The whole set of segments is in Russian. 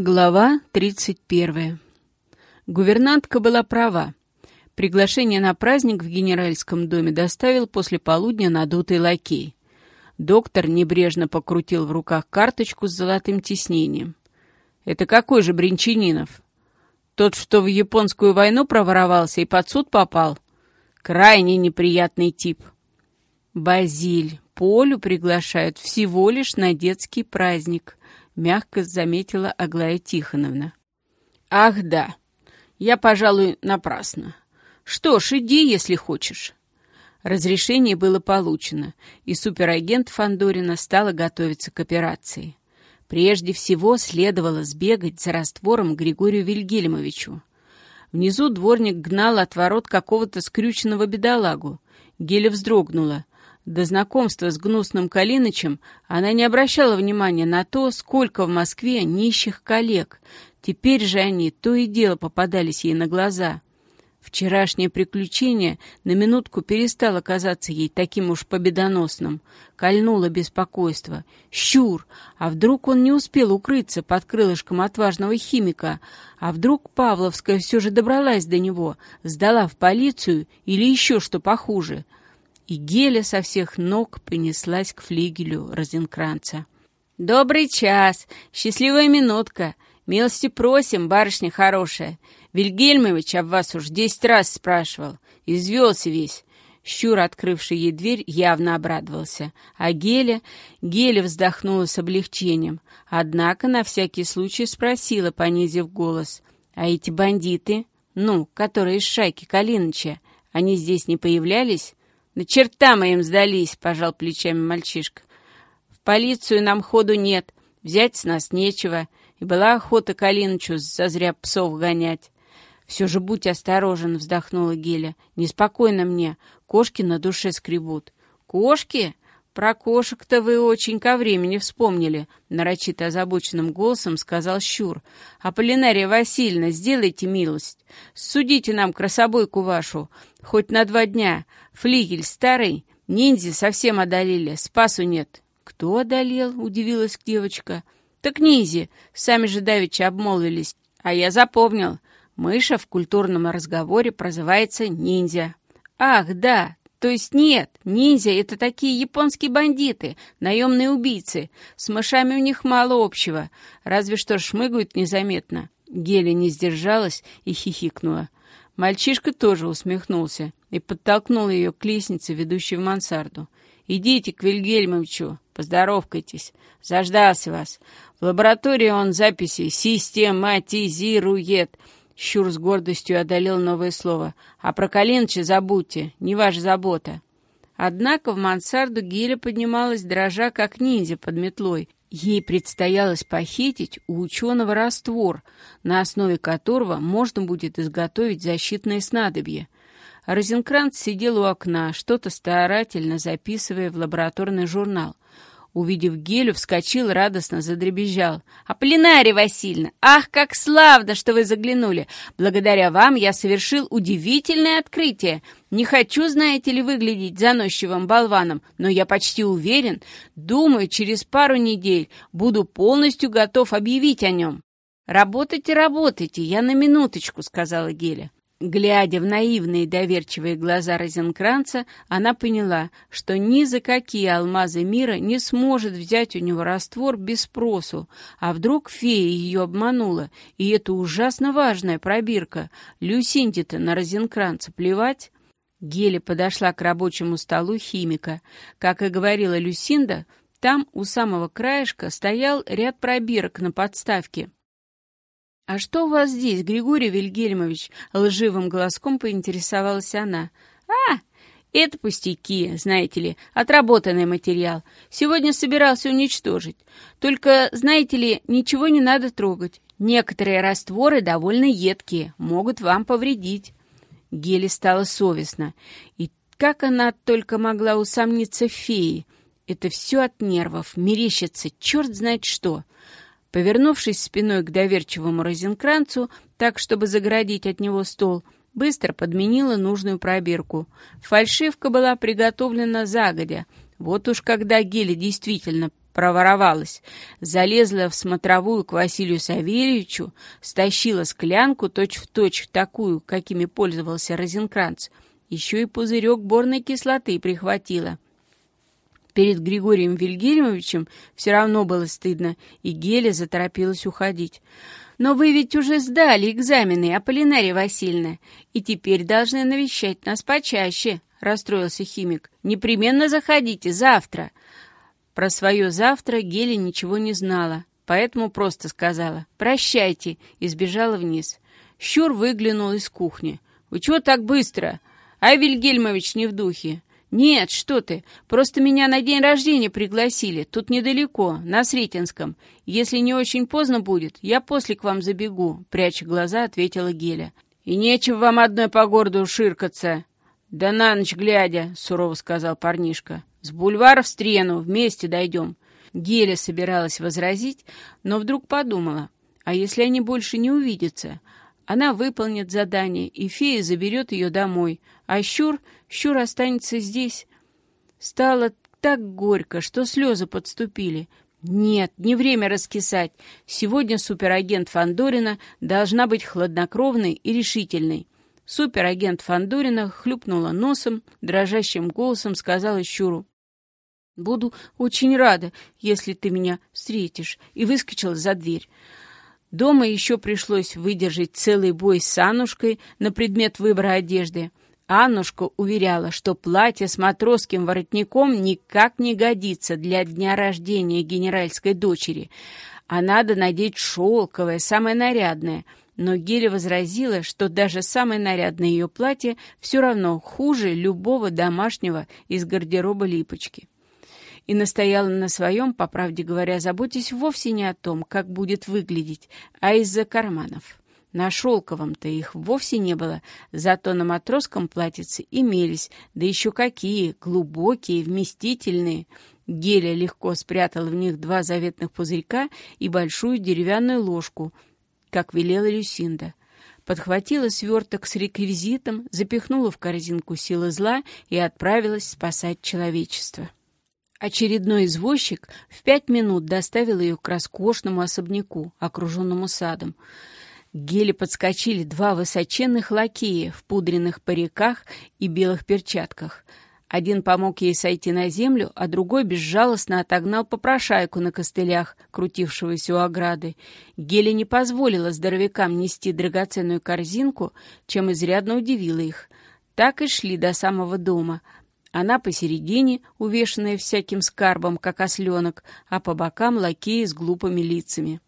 Глава 31. Гувернантка была права. Приглашение на праздник в генеральском доме доставил после полудня надутый лакей. Доктор небрежно покрутил в руках карточку с золотым тиснением. «Это какой же Бринчанинов? Тот, что в японскую войну проворовался и под суд попал? Крайне неприятный тип». «Базиль, Полю приглашают всего лишь на детский праздник», мягко заметила Аглая Тихоновна. «Ах, да. Я, пожалуй, напрасно. Что ж, иди, если хочешь». Разрешение было получено, и суперагент Фандорина стала готовиться к операции. Прежде всего следовало сбегать за раствором Григорию Вильгельмовичу. Внизу дворник гнал от ворот какого-то скрюченного бедолагу. Геля вздрогнула. До знакомства с гнусным Калинычем она не обращала внимания на то, сколько в Москве нищих коллег. Теперь же они то и дело попадались ей на глаза. Вчерашнее приключение на минутку перестало казаться ей таким уж победоносным. Кольнуло беспокойство. Щур! А вдруг он не успел укрыться под крылышком отважного химика? А вдруг Павловская все же добралась до него, сдала в полицию или еще что похуже? — и Геля со всех ног понеслась к флигелю Розенкранца. «Добрый час! Счастливая минутка! Милости просим, барышня хорошая! Вильгельмович об вас уж десять раз спрашивал. Извелся весь!» Щур, открывший ей дверь, явно обрадовался. А Геля... Геля вздохнула с облегчением. Однако на всякий случай спросила, понизив голос. «А эти бандиты, ну, которые из шайки Калиныча, они здесь не появлялись?» «На черта мы им сдались», — пожал плечами мальчишка. «В полицию нам ходу нет, взять с нас нечего, и была охота Калинычу зазря псов гонять». «Все же будь осторожен», — вздохнула Геля. «Неспокойно мне. Кошки на душе скребут». «Кошки? Про кошек-то вы очень ко времени вспомнили», — нарочито озабоченным голосом сказал Щур. «Аполлинария Васильевна, сделайте милость. Судите нам красобойку вашу, хоть на два дня. Флигель старый, ниндзя совсем одолели, спасу нет. Кто одолел? Удивилась девочка. Так ниндзя, сами же давеча обмолвились. А я запомнил. Мыша в культурном разговоре прозывается ниндзя. Ах, да, то есть нет, ниндзя — это такие японские бандиты, наемные убийцы. С мышами у них мало общего, разве что шмыгают незаметно. Геля не сдержалась и хихикнула. Мальчишка тоже усмехнулся и подтолкнул ее к лестнице, ведущей в мансарду. «Идите к Вильгельмовичу, поздоровкайтесь. Заждался вас. В лаборатории он записи систематизирует». Щур с гордостью одолел новое слово. «А про Калиныча забудьте, не ваша забота». Однако в мансарду Геля поднималась, дрожа, как ниндзя под метлой, Ей предстоялось похитить у ученого раствор, на основе которого можно будет изготовить защитное снадобье. Розенкранц сидел у окна, что-то старательно записывая в лабораторный журнал — Увидев Гелю, вскочил, радостно задребезжал. «Аполлинария Васильевна! Ах, как славно, что вы заглянули! Благодаря вам я совершил удивительное открытие. Не хочу, знаете ли, выглядеть заносчивым болваном, но я почти уверен, думаю, через пару недель буду полностью готов объявить о нем». «Работайте, работайте, я на минуточку», — сказала Геля. Глядя в наивные доверчивые глаза Розенкранца, она поняла, что ни за какие алмазы мира не сможет взять у него раствор без спросу. А вдруг фея ее обманула, и это ужасно важная пробирка. Люсинде-то на Розенкранца плевать? Геля подошла к рабочему столу химика. Как и говорила Люсинда, там у самого краешка стоял ряд пробирок на подставке — «А что у вас здесь, Григорий Вильгельмович?» — лживым голоском поинтересовалась она. «А, это пустяки, знаете ли, отработанный материал. Сегодня собирался уничтожить. Только, знаете ли, ничего не надо трогать. Некоторые растворы довольно едкие, могут вам повредить». Геле стало совестно. И как она только могла усомниться в фее? Это все от нервов, мерещится, черт знает что. Повернувшись спиной к доверчивому Розенкранцу, так, чтобы загородить от него стол, быстро подменила нужную пробирку. Фальшивка была приготовлена загодя. Вот уж когда Геля действительно проворовалась. Залезла в смотровую к Василию Савельевичу, стащила склянку точь-в-точь точь такую, какими пользовался Розенкранц. Еще и пузырек борной кислоты прихватила. Перед Григорием Вильгельмовичем все равно было стыдно, и Геля заторопилась уходить. «Но вы ведь уже сдали экзамены, Аполлинария Васильевна, и теперь должны навещать нас почаще», — расстроился химик. «Непременно заходите завтра». Про свое завтра Геля ничего не знала, поэтому просто сказала «прощайте» и сбежала вниз. Щур выглянул из кухни. «Вы чего так быстро? А Вильгельмович не в духе. «Нет, что ты, просто меня на день рождения пригласили, тут недалеко, на Сретенском. Если не очень поздно будет, я после к вам забегу», — пряча глаза, ответила Геля. «И нечего вам одной по городу ширкаться». «Да на ночь глядя», — сурово сказал парнишка. «С бульвара в Стрену, вместе дойдем». Геля собиралась возразить, но вдруг подумала, а если они больше не увидятся? Она выполнит задание, и фея заберет ее домой, а Щур, Щур останется здесь. Стало так горько, что слезы подступили. Нет, не время раскисать. Сегодня суперагент Фандорина должна быть хладнокровной и решительной. Суперагент Фандорина хлюпнула носом, дрожащим голосом сказала Щуру. «Буду очень рада, если ты меня встретишь», и выскочила за дверь. Дома еще пришлось выдержать целый бой с Аннушкой на предмет выбора одежды. Аннушка уверяла, что платье с матросским воротником никак не годится для дня рождения генеральской дочери, а надо надеть шелковое, самое нарядное. Но Геля возразила, что даже самое нарядное ее платье все равно хуже любого домашнего из гардероба липочки и настояла на своем, по правде говоря, заботясь вовсе не о том, как будет выглядеть, а из-за карманов. На шелковом-то их вовсе не было, зато на матросском платьице имелись, да еще какие, глубокие, вместительные. Геля легко спрятала в них два заветных пузырька и большую деревянную ложку, как велела Люсинда. Подхватила сверток с реквизитом, запихнула в корзинку силы зла и отправилась спасать человечество. Очередной извозчик в пять минут доставил ее к роскошному особняку, окруженному садом. К Геле подскочили два высоченных лакея в пудренных париках и белых перчатках. Один помог ей сойти на землю, а другой безжалостно отогнал попрошайку на костылях, крутившегося у ограды. Геля не позволила здоровякам нести драгоценную корзинку, чем изрядно удивила их. Так и шли до самого дома — она посередине, увешанная всяким скарбом, как осленок, а по бокам лакеи с глупыми лицами.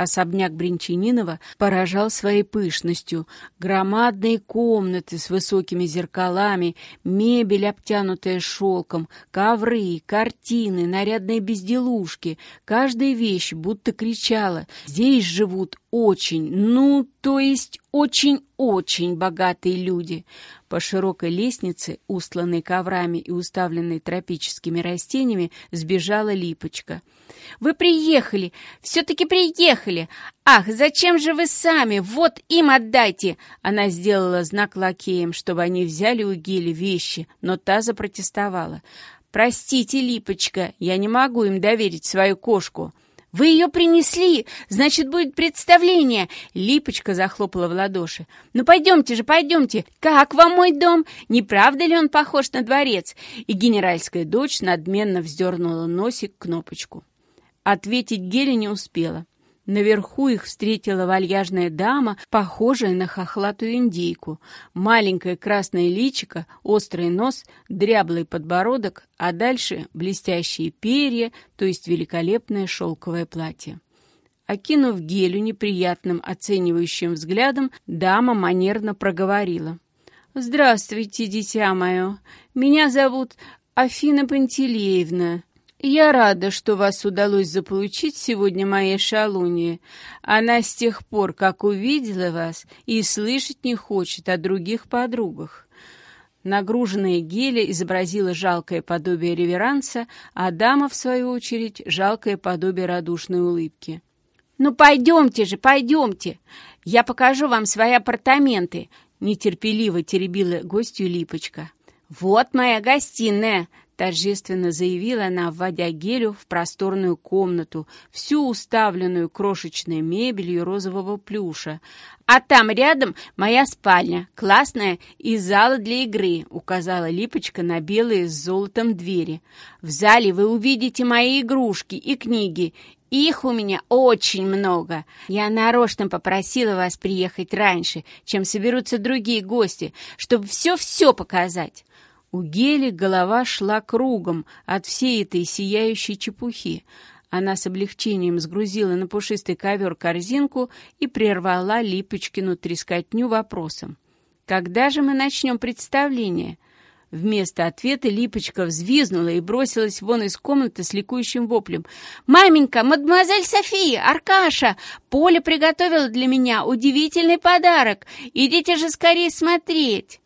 Особняк Бринчанинова поражал своей пышностью. Громадные комнаты с высокими зеркалами, мебель, обтянутая шелком, ковры, картины, нарядные безделушки. Каждая вещь будто кричала «Здесь живут очень, ну, то есть очень-очень богатые люди». По широкой лестнице, устланной коврами и уставленной тропическими растениями, сбежала Липочка. «Вы приехали! Все-таки приехали! Ах, зачем же вы сами? Вот им отдайте!» Она сделала знак лакеям, чтобы они взяли у Гели вещи, но та запротестовала. «Простите, Липочка, я не могу им доверить свою кошку». «Вы ее принесли! Значит, будет представление!» Липочка захлопала в ладоши. «Ну, пойдемте же, пойдемте! Как вам мой дом? Не правда ли он похож на дворец?» И генеральская дочь надменно вздернула носик кнопочку. Ответить Геля не успела. Наверху их встретила вальяжная дама, похожая на хохлатую индейку. Маленькое красное личико, острый нос, дряблый подбородок, а дальше блестящие перья, то есть великолепное шелковое платье. Окинув Гелю неприятным оценивающим взглядом, дама манерно проговорила. «Здравствуйте, дитя мое. Меня зовут Афина Пантелеевна. «Я рада, что вас удалось заполучить сегодня моей шалунье. Она с тех пор, как увидела вас, и слышать не хочет о других подругах». Нагруженная геля изобразила жалкое подобие реверанса, а дама, в свою очередь, жалкое подобие радушной улыбки. «Ну, пойдемте же, пойдемте! Я покажу вам свои апартаменты!» Нетерпеливо теребила гостью Липочка. «Вот моя гостиная!» Торжественно заявила она, вводя Гелю в просторную комнату, всю уставленную крошечной мебелью розового плюша. «А там рядом моя спальня, классная, и зала для игры», — указала Липочка на белые с золотом двери. «В зале вы увидите мои игрушки и книги, их у меня очень много. Я нарочно попросила вас приехать раньше, чем соберутся другие гости, чтобы все-все показать. У Гели голова шла кругом от всей этой сияющей чепухи. Она с облегчением сгрузила на пушистый ковер корзинку и прервала Липочкину трескотню вопросом. «Когда же мы начнем представление?» Вместо ответа Липочка взвизнула и бросилась вон из комнаты с ликующим воплем. «Маменька, мадемуазель София, Аркаша, Поля приготовила для меня удивительный подарок. Идите же скорее смотреть!»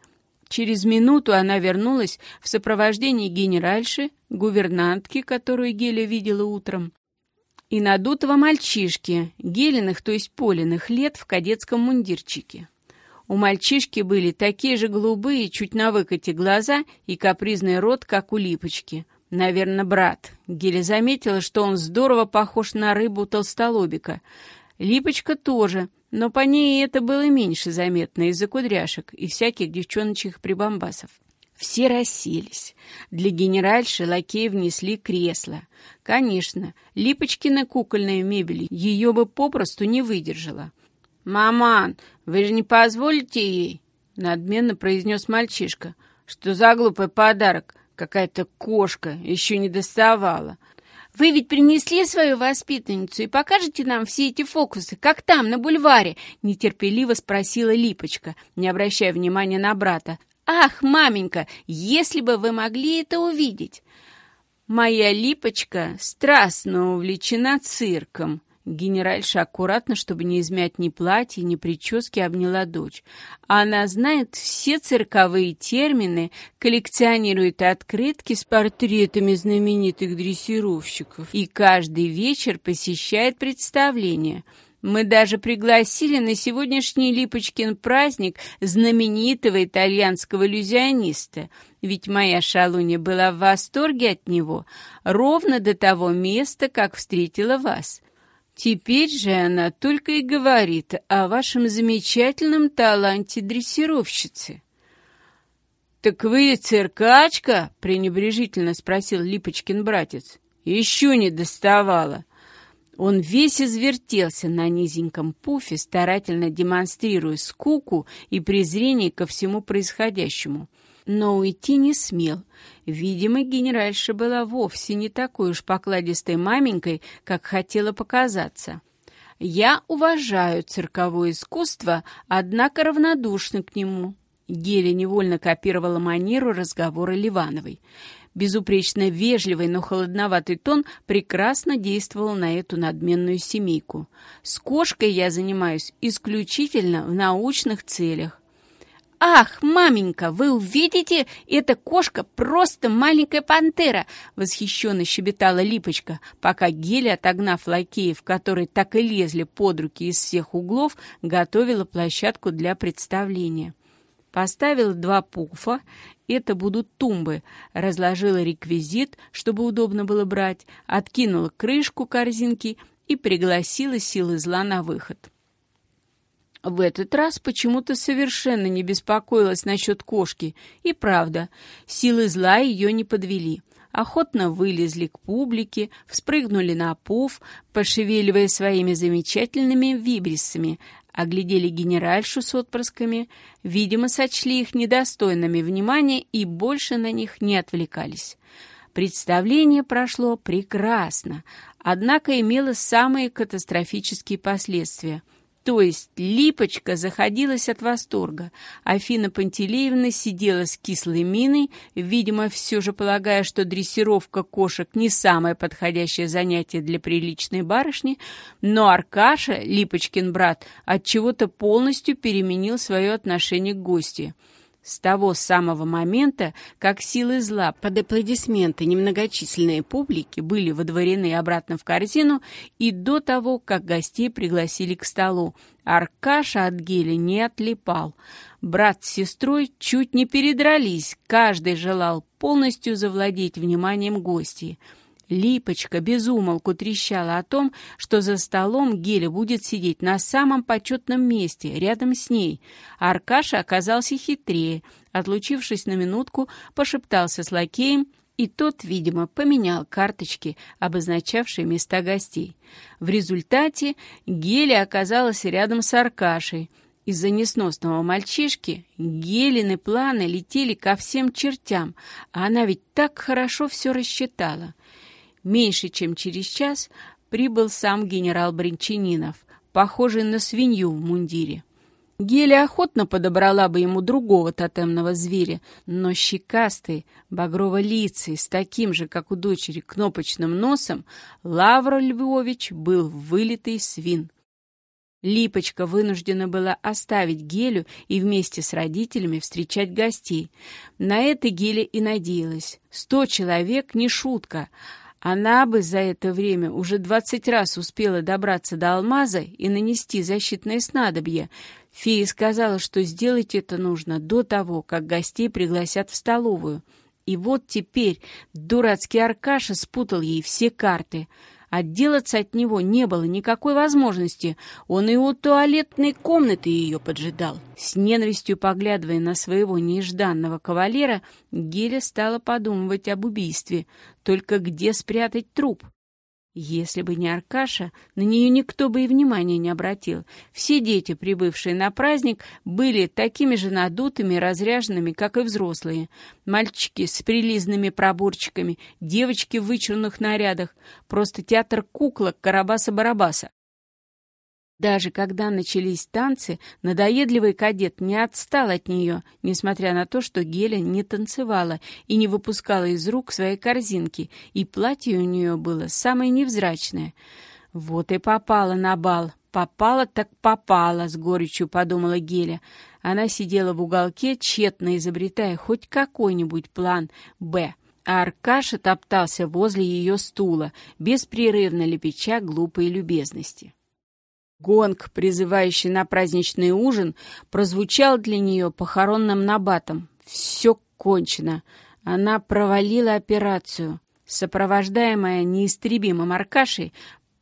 Через минуту она вернулась в сопровождении генеральши, гувернантки, которую Геля видела утром, и надутого мальчишки, Гелиных, то есть Полиных, лет в кадетском мундирчике. У мальчишки были такие же голубые, чуть на выкате глаза и капризный рот, как у липочки. Наверное, брат. Геля заметила, что он здорово похож на рыбу толстолобика. Липочка тоже, но по ней это было меньше заметно из-за кудряшек и всяких девчоночьих прибамбасов. Все расселись. Для генеральши лакеи внесли кресло. Конечно, Липочкина кукольная мебель ее бы попросту не выдержала. «Маман, вы же не позволите ей?» — надменно произнес мальчишка. «Что за глупый подарок? Какая-то кошка еще не доставала». «Вы ведь принесли свою воспитанницу и покажете нам все эти фокусы, как там, на бульваре?» — нетерпеливо спросила Липочка, не обращая внимания на брата. «Ах, маменька, если бы вы могли это увидеть!» «Моя Липочка страстно увлечена цирком», Генеральша аккуратно, чтобы не измять ни платья, ни прически, обняла дочь. Она знает все цирковые термины, коллекционирует открытки с портретами знаменитых дрессировщиков и каждый вечер посещает представления. Мы даже пригласили на сегодняшний Липочкин праздник знаменитого итальянского иллюзиониста, ведь моя шалунья была в восторге от него ровно до того места, как встретила вас. Теперь же она только и говорит о вашем замечательном таланте дрессировщицы. «Так вы циркачка?» — пренебрежительно спросил Липочкин братец. «Еще не доставала». Он весь извертелся на низеньком пуфе, старательно демонстрируя скуку и презрение ко всему происходящему — но уйти не смел. Видимо, генеральша была вовсе не такой уж покладистой маменькой, как хотела показаться. Я уважаю цирковое искусство, однако равнодушна к нему. Геля невольно копировала манеру разговора Ливановой. Безупречно вежливый, но холодноватый тон прекрасно действовал на эту надменную семейку. С кошкой я занимаюсь исключительно в научных целях. «Ах, маменька, вы увидите, эта кошка просто маленькая пантера!» — восхищенно щебетала Липочка, пока Геля, отогнав лакеев, которые так и лезли под руки из всех углов, готовила площадку для представления. Поставила два пуфа, это будут тумбы, разложила реквизит, чтобы удобно было брать, откинула крышку корзинки и пригласила силы зла на выход. В этот раз почему-то совершенно не беспокоилась насчет кошки. И правда, силы зла ее не подвели. Охотно вылезли к публике, вспрыгнули на пуф, пошевеливая своими замечательными вибрисами, оглядели генеральшу с отпрысками, видимо, сочли их недостойными внимания и больше на них не отвлекались. Представление прошло прекрасно, однако имело самые катастрофические последствия – то есть Липочка заходилась от восторга. Афина Пантелеевна сидела с кислой миной, видимо, все же полагая, что дрессировка кошек не самое подходящее занятие для приличной барышни, но Аркаша, Липочкин брат, от чего то полностью переменил свое отношение к гости. С того самого момента, как силы зла под аплодисменты немногочисленной публики были водворены обратно в корзину, и до того, как гостей пригласили к столу, Аркаша от геля не отлипал. Брат с сестрой чуть не передрались, каждый желал полностью завладеть вниманием гостей. Липочка безумолку трещала о том, что за столом Геля будет сидеть на самом почетном месте, рядом с ней. Аркаша оказался хитрее. Отлучившись на минутку, пошептался с лакеем, и тот, видимо, поменял карточки, обозначавшие места гостей. В результате Геля оказалась рядом с Аркашей. Из-за несносного мальчишки Гелины планы летели ко всем чертям, а она ведь так хорошо все рассчитала. Меньше чем через час прибыл сам генерал Бринчанинов, похожий на свинью в мундире. Геля охотно подобрала бы ему другого тотемного зверя, но щекастый, багрово-лицый, с таким же, как у дочери, кнопочным носом, Лавр Львович был вылитый свин. Липочка вынуждена была оставить Гелю и вместе с родителями встречать гостей. На это Геля и надеялась. Сто человек — не шутка — она бы за это время уже двадцать раз успела добраться до алмаза и нанести защитное снадобье. Фея сказала, что сделать это нужно до того, как гостей пригласят в столовую. И вот теперь дурацкий Аркаша спутал ей все карты — Отделаться от него не было никакой возможности. Он и у туалетной комнаты ее поджидал. С ненавистью поглядывая на своего нежданного кавалера, Геля стала подумывать об убийстве. Только где спрятать труп? Если бы не Аркаша, на нее никто бы и внимания не обратил. Все дети, прибывшие на праздник, были такими же надутыми разряженными, как и взрослые. Мальчики с прилизными проборчиками, девочки в вычурных нарядах. Просто театр куклок Карабаса-Барабаса. Даже когда начались танцы, надоедливый кадет не отстал от нее, несмотря на то, что Геля не танцевала и не выпускала из рук своей корзинки, и платье у нее было самое невзрачное. Вот и попала на бал. Попала так попала, с горечью подумала Геля. Она сидела в уголке, тщетно изобретая хоть какой-нибудь план «Б». А Аркаша топтался возле ее стула, беспрерывно лепеча глупые любезности. Гонг, призывающий на праздничный ужин, прозвучал для нее похоронным набатом. Все кончено. Она провалила операцию. Сопровождаемая неистребимым Аркашей,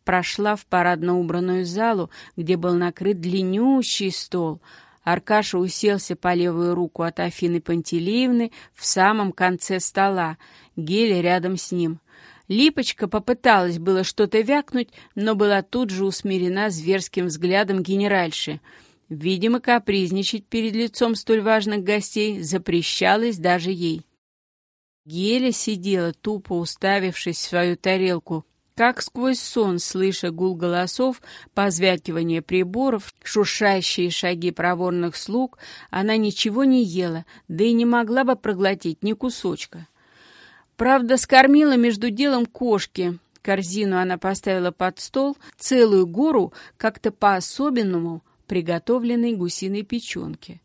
прошла в парадно убранную залу, где был накрыт длиннющий стол. Аркаша уселся по левую руку от Афины Пантелеевны в самом конце стола, Геля рядом с ним — Липочка попыталась было что-то вякнуть, но была тут же усмирена зверским взглядом генеральши. Видимо, капризничать перед лицом столь важных гостей запрещалось даже ей. Геля сидела, тупо уставившись в свою тарелку, как сквозь сон, слыша гул голосов, позвякивание приборов, шуршащие шаги проворных слуг, она ничего не ела, да и не могла бы проглотить ни кусочка. Правда, скормила между делом кошки. Корзину она поставила под стол, целую гору как-то по-особенному приготовленной гусиной печенки.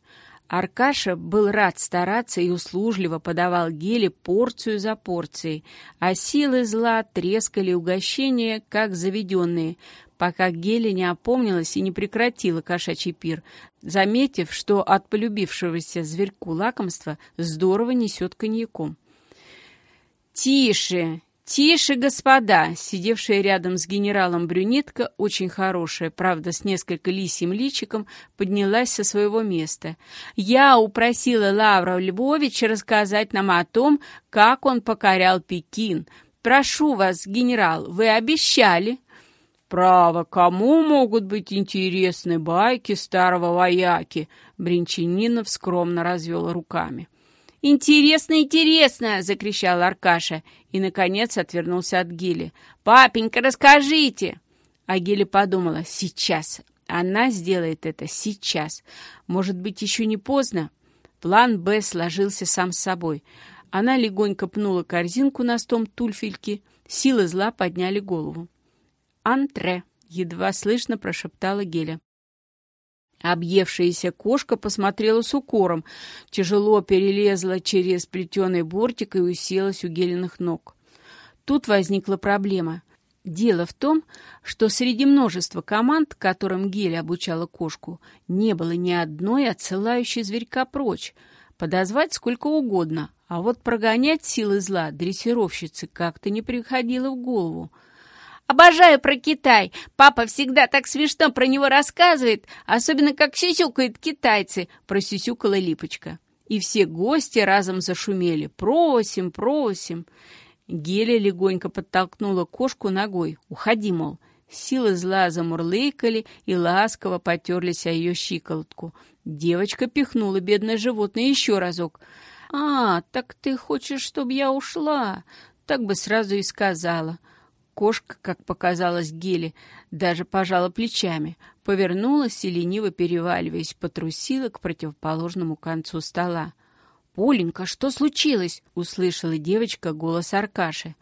Аркаша был рад стараться и услужливо подавал Геле порцию за порцией, а силы зла трескали угощения, как заведенные, пока Геля не опомнилась и не прекратила кошачий пир, заметив, что от полюбившегося зверьку лакомства здорово несет коньяком. «Тише! Тише, господа!» Сидевшая рядом с генералом брюнетка, очень хорошая, правда, с несколько лисьим личиком, поднялась со своего места. «Я упросила Лавра Львовича рассказать нам о том, как он покорял Пекин. Прошу вас, генерал, вы обещали!» «Право, кому могут быть интересны байки старого вояки?» Бринчанинов скромно развел руками. «Интересно, интересно!» — закричал Аркаша и, наконец, отвернулся от Гили. «Папенька, расскажите!» А Гили подумала «Сейчас! Она сделает это сейчас! Может быть, еще не поздно?» План «Б» сложился сам с собой. Она легонько пнула корзинку на стом тульфельки. Силы зла подняли голову. «Антре!» — едва слышно прошептала Геля. Объевшаяся кошка посмотрела с укором, тяжело перелезла через плетеный бортик и уселась у Гелиных ног. Тут возникла проблема. Дело в том, что среди множества команд, которым Геля обучала кошку, не было ни одной отсылающей зверька прочь. Подозвать сколько угодно, а вот прогонять силы зла дрессировщицы как-то не приходило в голову. «Обожаю про Китай! Папа всегда так смешно про него рассказывает, особенно как сюсюкают китайцы!» — просюсюкала Липочка. И все гости разом зашумели. «Просим, просим!» Геля легонько подтолкнула кошку ногой. «Уходи, мол!» Силы зла замурлыкали и ласково потерлись о ее щиколотку. Девочка пихнула бедное животное еще разок. «А, так ты хочешь, чтобы я ушла?» Так бы сразу и сказала. Кошка, как показалось Геле, даже пожала плечами, повернулась и, лениво переваливаясь, потрусила к противоположному концу стола. «Поленька, что случилось?» — услышала девочка голос Аркаши.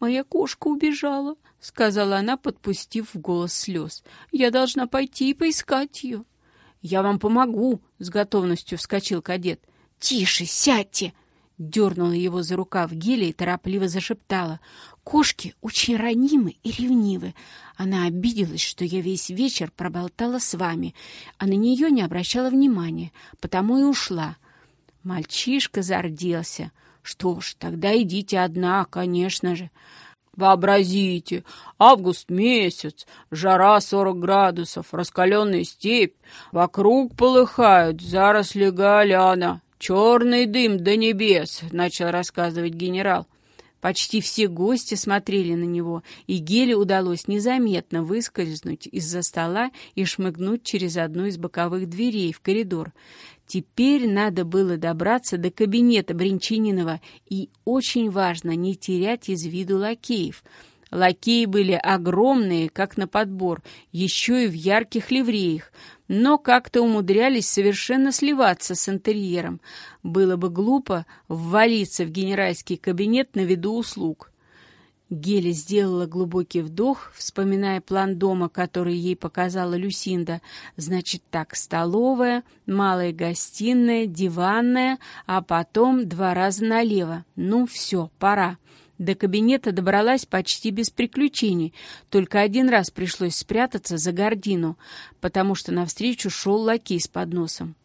«Моя кошка убежала», — сказала она, подпустив в голос слез. «Я должна пойти и поискать ее». «Я вам помогу», — с готовностью вскочил кадет. «Тише, сядьте!» Дернула его за рукав Геля и торопливо зашептала. «Кошки очень ранимы и ревнивы. Она обиделась, что я весь вечер проболтала с вами, а на нее не обращала внимания, потому и ушла. Мальчишка зарделся. Что ж, тогда идите одна, конечно же. Вообразите, август месяц, жара сорок градусов, раскаленная степь, вокруг полыхают заросли галяна, черный дым до небес, начал рассказывать генерал. Почти все гости смотрели на него, и Геле удалось незаметно выскользнуть из-за стола и шмыгнуть через одну из боковых дверей в коридор. Теперь надо было добраться до кабинета Бринчининова, и очень важно не терять из виду лакеев. Лакеи были огромные, как на подбор, еще и в ярких ливреях но как-то умудрялись совершенно сливаться с интерьером. Было бы глупо ввалиться в генеральский кабинет на виду услуг. Гели сделала глубокий вдох, вспоминая план дома, который ей показала Люсинда. Значит так, столовая, малая гостиная, диванная, а потом два раза налево. Ну все, пора. До кабинета добралась почти без приключений, только один раз пришлось спрятаться за гордину, потому что навстречу шел лакей с подносом.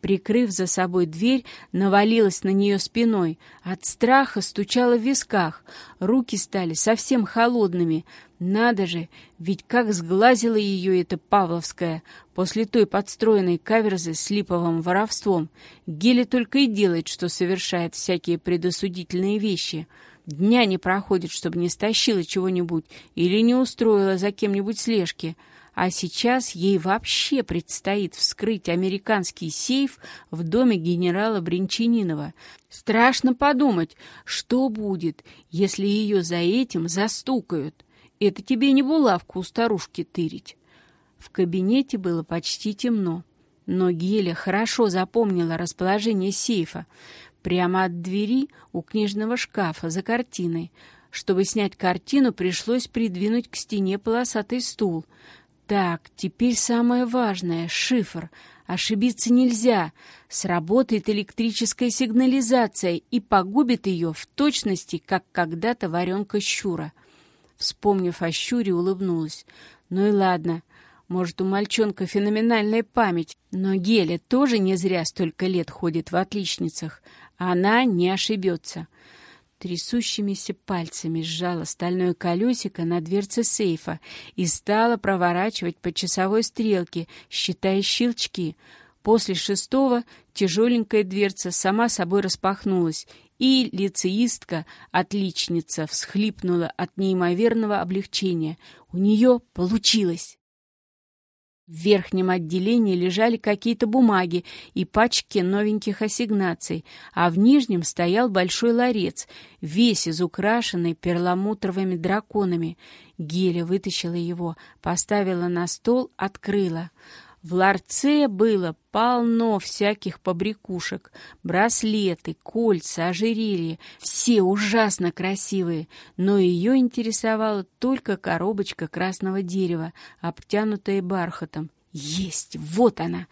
Прикрыв за собой дверь, навалилась на нее спиной. От страха стучала в висках. Руки стали совсем холодными. Надо же, ведь как сглазила ее эта Павловская после той подстроенной каверзы с липовым воровством. Геля только и делает, что совершает всякие предосудительные вещи — Дня не проходит, чтобы не стащила чего-нибудь или не устроила за кем-нибудь слежки. А сейчас ей вообще предстоит вскрыть американский сейф в доме генерала Бринчанинова. Страшно подумать, что будет, если ее за этим застукают. Это тебе не булавку у старушки тырить. В кабинете было почти темно, но Геля хорошо запомнила расположение сейфа. Прямо от двери у книжного шкафа за картиной. Чтобы снять картину, пришлось придвинуть к стене полосатый стул. Так, теперь самое важное — шифр. Ошибиться нельзя. Сработает электрическая сигнализация и погубит ее в точности, как когда-то варенка щура. Вспомнив о щуре, улыбнулась. Ну и ладно. Может, у мальчонка феноменальная память, но Геля тоже не зря столько лет ходит в отличницах. Она не ошибется. Трясущимися пальцами сжала стальное колесико на дверце сейфа и стала проворачивать по часовой стрелке, считая щелчки. После шестого тяжеленькая дверца сама собой распахнулась, и лицеистка, отличница, всхлипнула от неимоверного облегчения. У нее получилось! В верхнем отделении лежали какие-то бумаги и пачки новеньких ассигнаций, а в нижнем стоял большой ларец, весь изукрашенный перламутровыми драконами. Геля вытащила его, поставила на стол, открыла. В ларце было полно всяких побрякушек, браслеты, кольца, ожерелья, все ужасно красивые, но ее интересовала только коробочка красного дерева, обтянутая бархатом. Есть, вот она!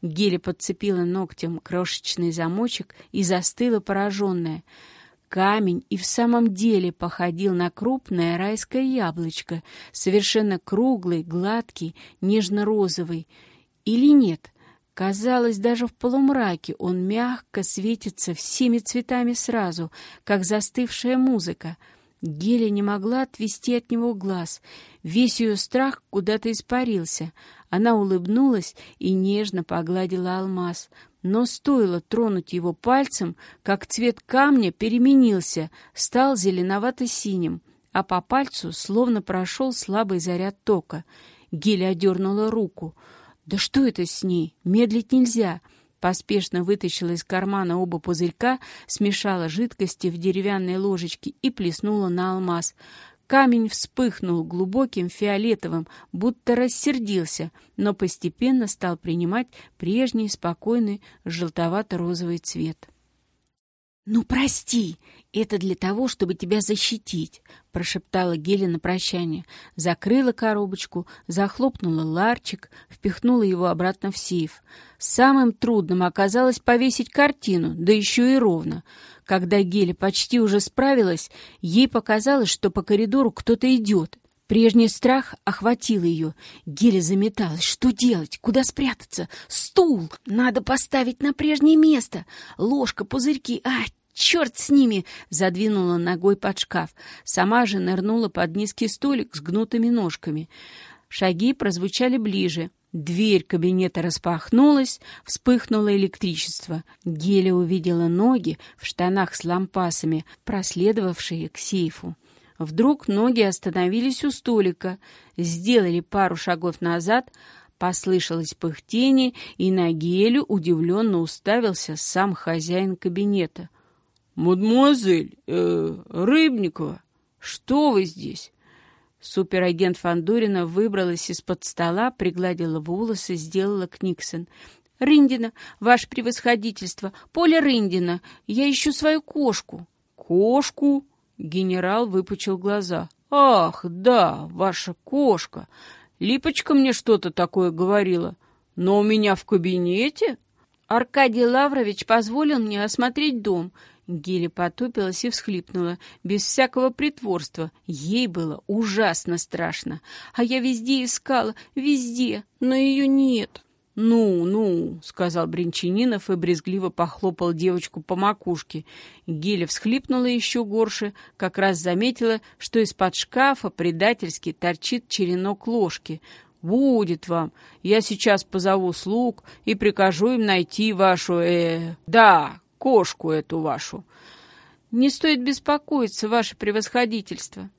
Геля подцепила ногтем крошечный замочек и застыла пораженная. Камень и в самом деле походил на крупное райское яблочко, совершенно круглый, гладкий, нежно-розовый. Или нет? Казалось, даже в полумраке он мягко светится всеми цветами сразу, как застывшая музыка. Геля не могла отвести от него глаз. Весь ее страх куда-то испарился. Она улыбнулась и нежно погладила алмаз. Но стоило тронуть его пальцем, как цвет камня переменился, стал зеленовато-синим, а по пальцу словно прошел слабый заряд тока. Геля одернула руку — «Да что это с ней? Медлить нельзя!» Поспешно вытащила из кармана оба пузырька, смешала жидкости в деревянной ложечке и плеснула на алмаз. Камень вспыхнул глубоким фиолетовым, будто рассердился, но постепенно стал принимать прежний спокойный желтовато-розовый цвет. «Ну, прости, это для того, чтобы тебя защитить», — прошептала Геля на прощание. Закрыла коробочку, захлопнула ларчик, впихнула его обратно в сейф. Самым трудным оказалось повесить картину, да еще и ровно. Когда Геля почти уже справилась, ей показалось, что по коридору кто-то идет. Прежний страх охватил ее. Геля заметалась. Что делать? Куда спрятаться? Стул! Надо поставить на прежнее место. Ложка, пузырьки. А, черт с ними!» Задвинула ногой под шкаф. Сама же нырнула под низкий столик с гнутыми ножками. Шаги прозвучали ближе. Дверь кабинета распахнулась, вспыхнуло электричество. Геля увидела ноги в штанах с лампасами, проследовавшие к сейфу. Вдруг ноги остановились у столика, сделали пару шагов назад, послышалось пыхтение, и на Гелю удивленно уставился сам хозяин кабинета. «Мадемуазель, э, Рыбникова, что вы здесь?» Суперагент Фандорина выбралась из-под стола, пригладила волосы, сделала Книксон. «Рындина, ваше превосходительство, Поля Рындина, я ищу свою кошку». «Кошку?» Генерал выпучил глаза. «Ах, да, ваша кошка! Липочка мне что-то такое говорила. Но у меня в кабинете...» Аркадий Лаврович позволил мне осмотреть дом. Геля потупилась и всхлипнула, без всякого притворства. Ей было ужасно страшно. А я везде искала, везде, но ее нет. «Ну, ну», — сказал Бринчанинов и брезгливо похлопал девочку по макушке. Геля всхлипнула еще горше, как раз заметила, что из-под шкафа предательски торчит черенок ложки. «Будет вам. Я сейчас позову слуг и прикажу им найти вашу... э Да, кошку эту вашу». «Не стоит беспокоиться, ваше превосходительство»,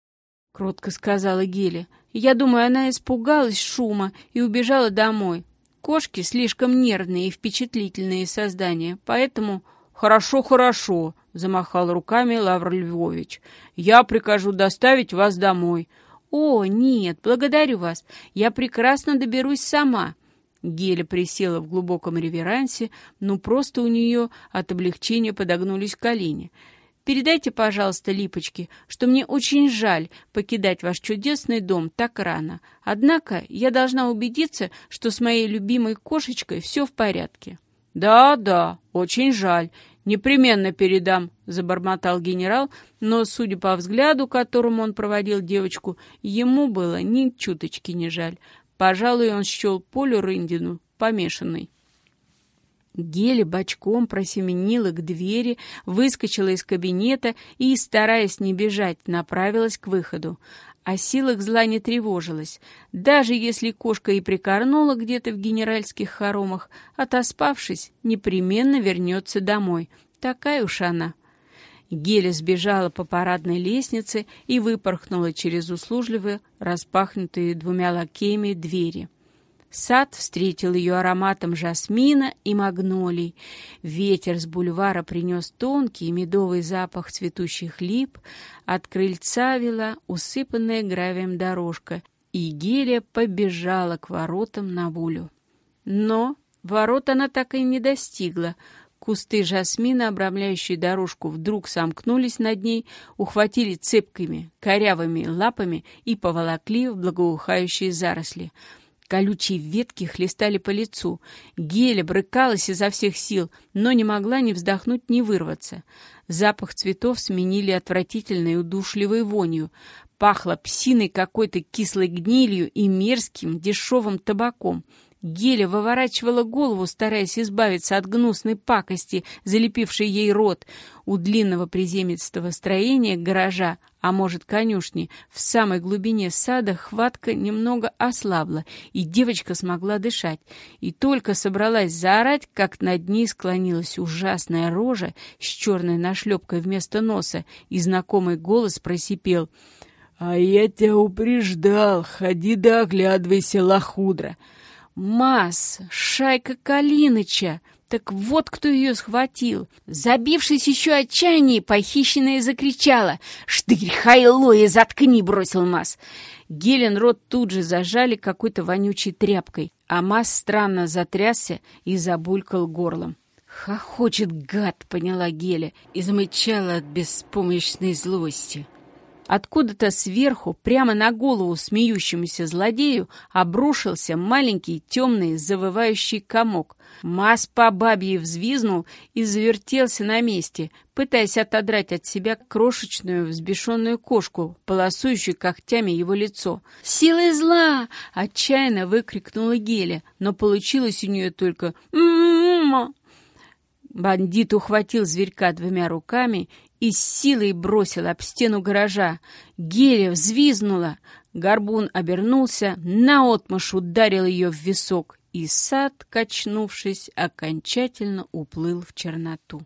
— кротко сказала Геля. «Я думаю, она испугалась шума и убежала домой. Кошки слишком нервные и впечатлительные создания, поэтому... «Хорошо, хорошо», — замахал руками Лавр Львович. «Я прикажу доставить вас домой». «О, нет, благодарю вас. Я прекрасно доберусь сама». Геля присела в глубоком реверансе, но просто у нее от облегчения подогнулись колени. Передайте, пожалуйста, Липочке, что мне очень жаль покидать ваш чудесный дом так рано. Однако я должна убедиться, что с моей любимой кошечкой все в порядке». «Да, да, очень жаль. Непременно передам», — забормотал генерал, но, судя по взгляду, которым он проводил девочку, ему было ни чуточки не жаль. Пожалуй, он счел Полю Рындину помешанной. Гели бочком просеменила к двери, выскочила из кабинета и, стараясь не бежать, направилась к выходу. О силах зла не тревожилась. Даже если кошка и прикорнула где-то в генеральских хоромах, отоспавшись, непременно вернется домой. Такая уж она. Геля сбежала по парадной лестнице и выпорхнула через услужливые, распахнутые двумя лакеями двери. Сад встретил ее ароматом жасмина и магнолий. Ветер с бульвара принес тонкий медовый запах цветущих лип. От крыльца вела усыпанная гравием дорожка, и Геля побежала к воротам на волю. Но ворот она так и не достигла. Кусты жасмина, обрамляющие дорожку, вдруг сомкнулись над ней, ухватили цепкими, корявыми лапами и поволокли в благоухающие заросли. Колючие ветки хлестали по лицу. Геля брыкалась изо всех сил, но не могла ни вздохнуть, ни вырваться. Запах цветов сменили отвратительной удушливой вонью. Пахло псиной какой-то кислой гнилью и мерзким дешевым табаком — Геля выворачивала голову, стараясь избавиться от гнусной пакости, залепившей ей рот. У длинного приземистого строения гаража, а может конюшни, в самой глубине сада хватка немного ослабла, и девочка смогла дышать. И только собралась заорать, как над ней склонилась ужасная рожа с черной нашлепкой вместо носа, и знакомый голос просипел — «А я тебя упреждал, ходи да оглядывайся, лохудра!» Мас, шайка Калиныча. Так вот кто ее схватил. Забившись еще отчаяннее, похищенная закричала. «Штырь, хайлоя, заткни!» — бросил Мас. Гелен рот тут же зажали какой-то вонючей тряпкой, а Мас странно затрясся и забулькал горлом. «Хохочет гад!» — поняла Геля и замычала от беспомощной злости. Откуда-то сверху, прямо на голову смеющемуся злодею, обрушился маленький темный завывающий комок. Мас по бабье взвизнул и завертелся на месте, пытаясь отодрать от себя крошечную взбешенную кошку, полосующую когтями его лицо. «Силы зла!» — отчаянно выкрикнула Геля, но получилось у нее только «М-м-м!» Бандит ухватил зверька двумя руками и с силой бросил об стену гаража. Геля взвизнула. Горбун обернулся, наотмашь ударил ее в висок, и сад, качнувшись, окончательно уплыл в черноту.